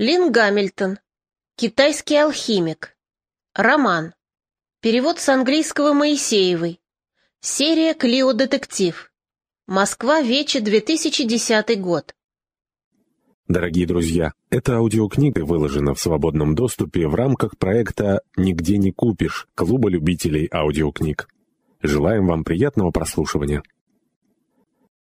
Лин Гамильтон. Китайский алхимик. Роман. Перевод с английского Моисеевой. Серия «Клио Детектив». Москва, Вече, 2010 год. Дорогие друзья, эта аудиокнига выложена в свободном доступе в рамках проекта «Нигде не купишь» Клуба любителей аудиокниг. Желаем вам приятного прослушивания.